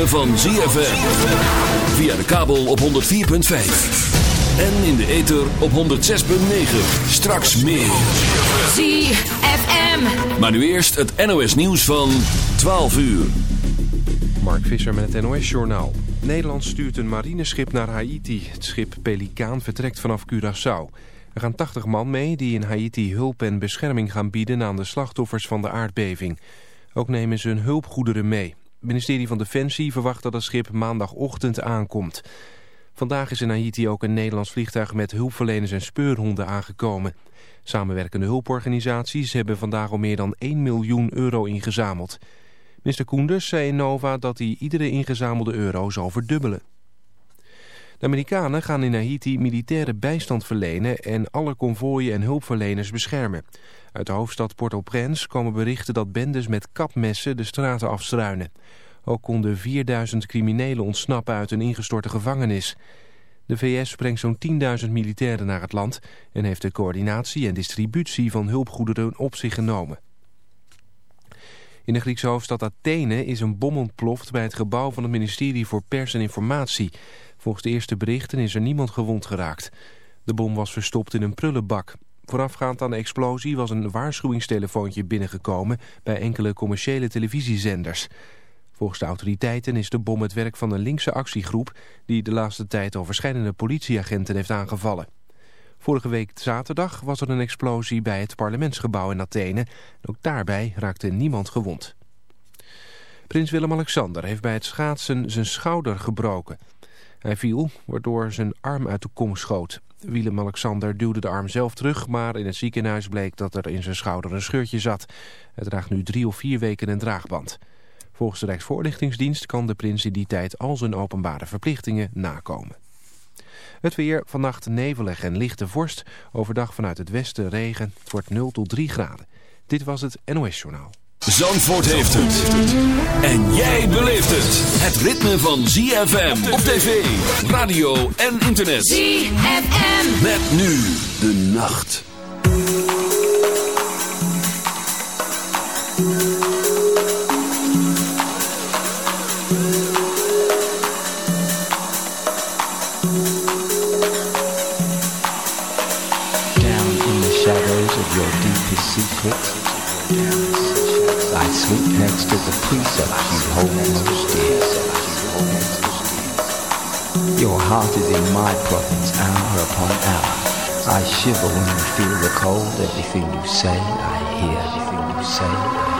ritme van ZFM. Via de kabel op 104.5. En in de ether op 106.9. Straks meer. ZFM. Maar nu eerst het NOS nieuws van 12 uur. Mark Visser met het NOS Journaal. Nederland stuurt een marineschip naar Haiti. Het schip Pelikaan vertrekt vanaf Curaçao. Er gaan 80 man mee die in Haiti hulp en bescherming gaan bieden aan de slachtoffers van de aardbeving. Ook nemen ze hun hulpgoederen mee. Ministerie van Defensie verwacht dat het schip maandagochtend aankomt. Vandaag is in Haiti ook een Nederlands vliegtuig met hulpverleners en speurhonden aangekomen. Samenwerkende hulporganisaties hebben vandaag al meer dan 1 miljoen euro ingezameld. Minister Koenders zei in Nova dat hij iedere ingezamelde euro zal verdubbelen. De Amerikanen gaan in Haiti militaire bijstand verlenen en alle konvooien en hulpverleners beschermen. Uit de hoofdstad Port-au-Prince komen berichten dat bendes met kapmessen de straten afstruinen. Ook konden 4000 criminelen ontsnappen uit een ingestorte gevangenis. De VS brengt zo'n 10.000 militairen naar het land en heeft de coördinatie en distributie van hulpgoederen op zich genomen. In de Griekse hoofdstad Athene is een bom ontploft bij het gebouw van het ministerie voor Pers en Informatie. Volgens de eerste berichten is er niemand gewond geraakt. De bom was verstopt in een prullenbak. Voorafgaand aan de explosie was een waarschuwingstelefoontje binnengekomen bij enkele commerciële televisiezenders. Volgens de autoriteiten is de bom het werk van een linkse actiegroep die de laatste tijd al verschillende politieagenten heeft aangevallen. Vorige week zaterdag was er een explosie bij het parlementsgebouw in Athene. Ook daarbij raakte niemand gewond. Prins Willem-Alexander heeft bij het schaatsen zijn schouder gebroken. Hij viel, waardoor zijn arm uit de kom schoot. Willem-Alexander duwde de arm zelf terug, maar in het ziekenhuis bleek dat er in zijn schouder een scheurtje zat. Hij draagt nu drie of vier weken een draagband. Volgens de Rijksvoorlichtingsdienst kan de prins in die tijd al zijn openbare verplichtingen nakomen. Het weer, vannacht nevelig en lichte vorst. Overdag vanuit het westen regen. Het wordt 0 tot 3 graden. Dit was het NOS Journaal. Zandvoort heeft het. En jij beleeft het. Het ritme van ZFM op tv, radio en internet. ZFM. Met nu de nacht. Down in the shadows of your deepest secrets, precepts you hold most dear. Your heart is in my province, hour upon hour. I shiver when I feel the cold. Everything you say, I hear. Everything you say, I hear.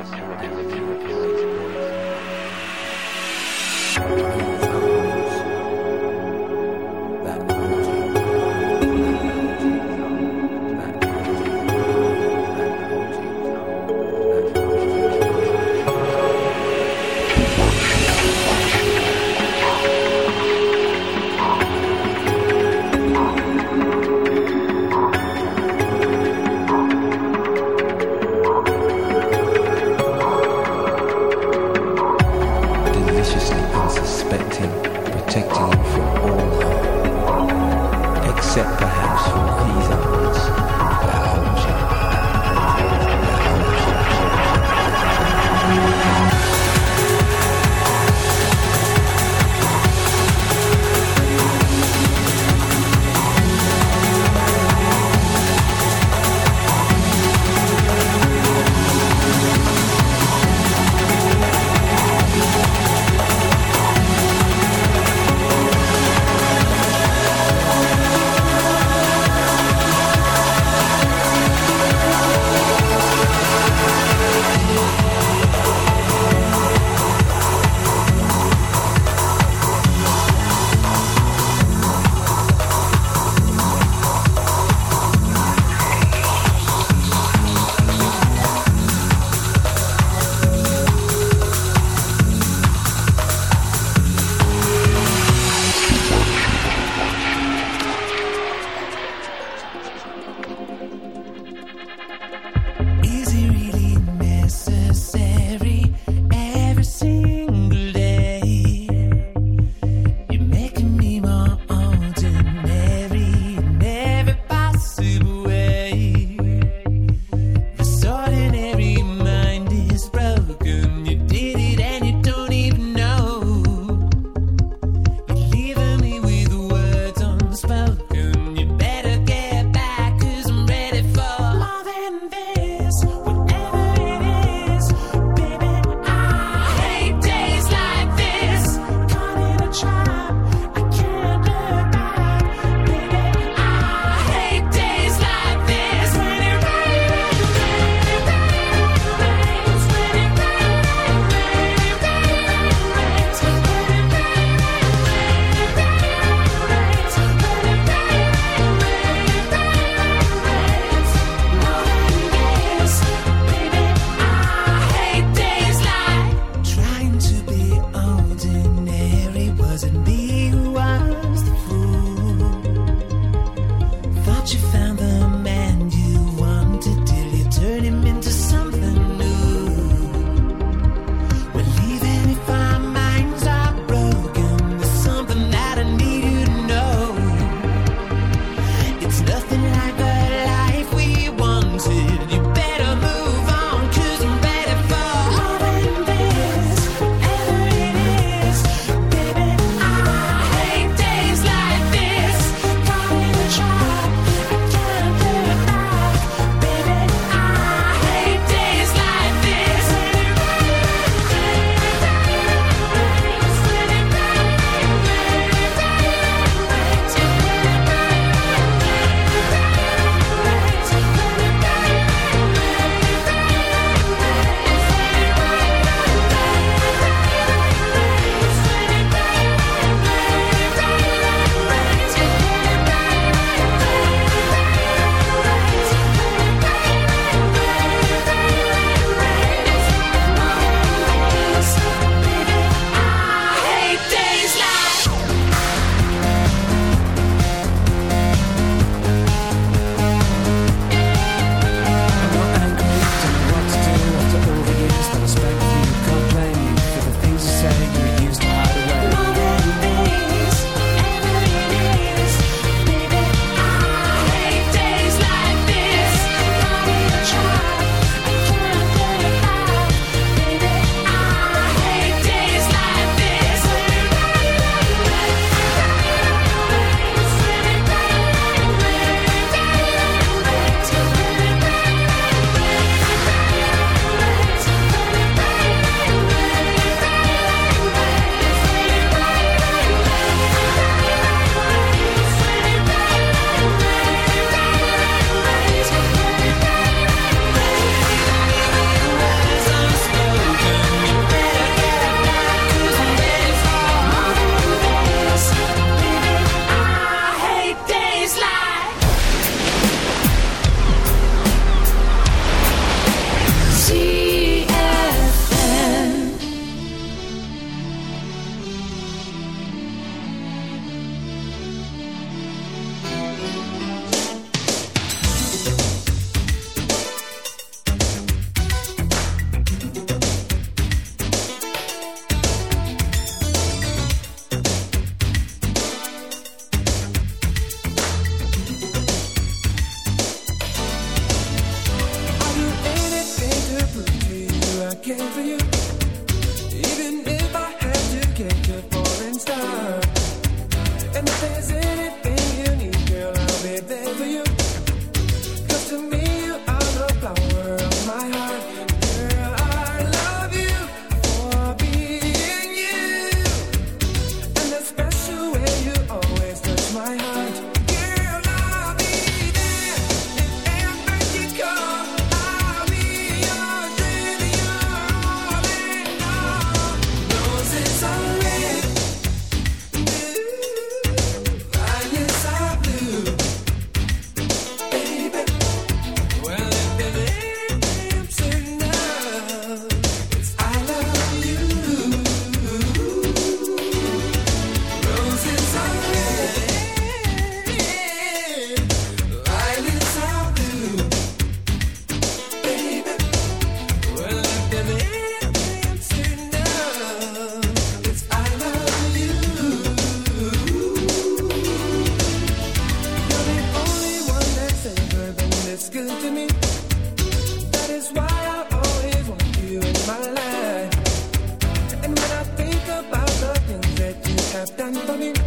Anthony.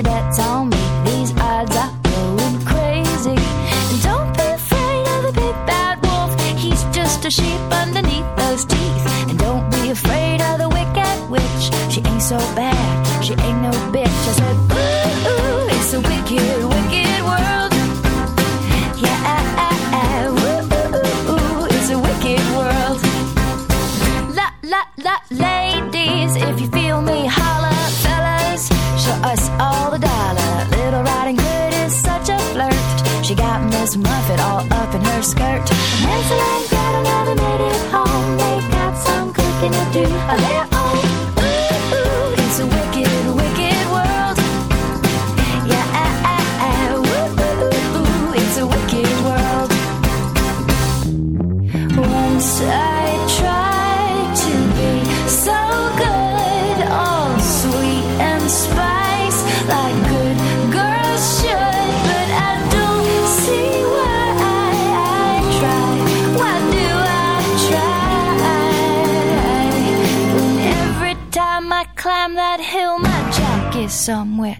she better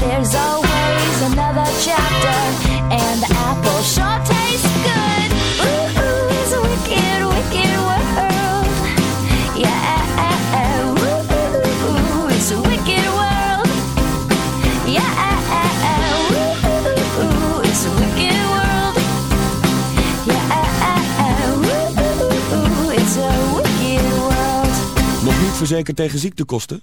There's always another chapter, and the apple sure tastes good. Ooh, ooh, it's a wicked, world. Yeah, ooh, it's wicked world. Yeah, ooh, it's wicked world. Wicked world. Nog niet verzekerd tegen ziektekosten?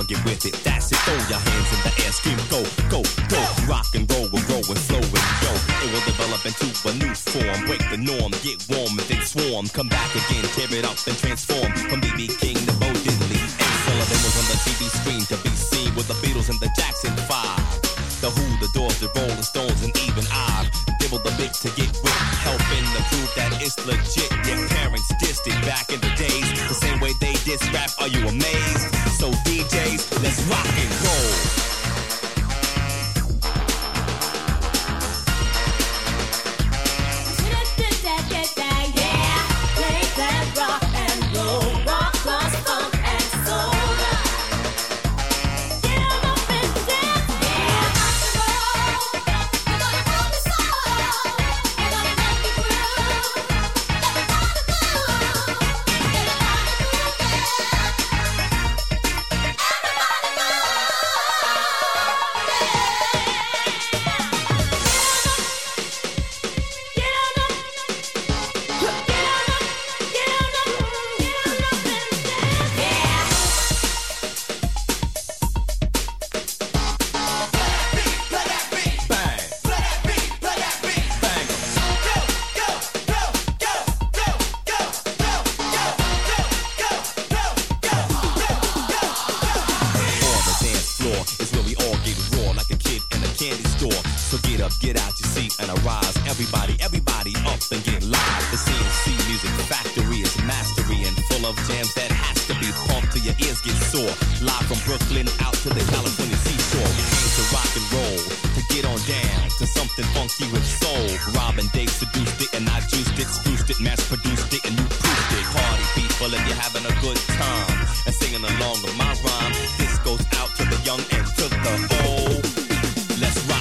on, get with it. That's it, throw your hands in the air, scream, go, go, go. Rock and roll, We're grow and flow and go. It will develop into a new form. Break the norm, get warm and then swarm. Come back again, tear it up and train down to something funky with soul. Robin, Dave, seduced it and I juiced it, spruced it, mass produced it, and you proofed it. Party people, if you're having a good time and singing along with my rhyme, this goes out to the young and to the old. Let's rock.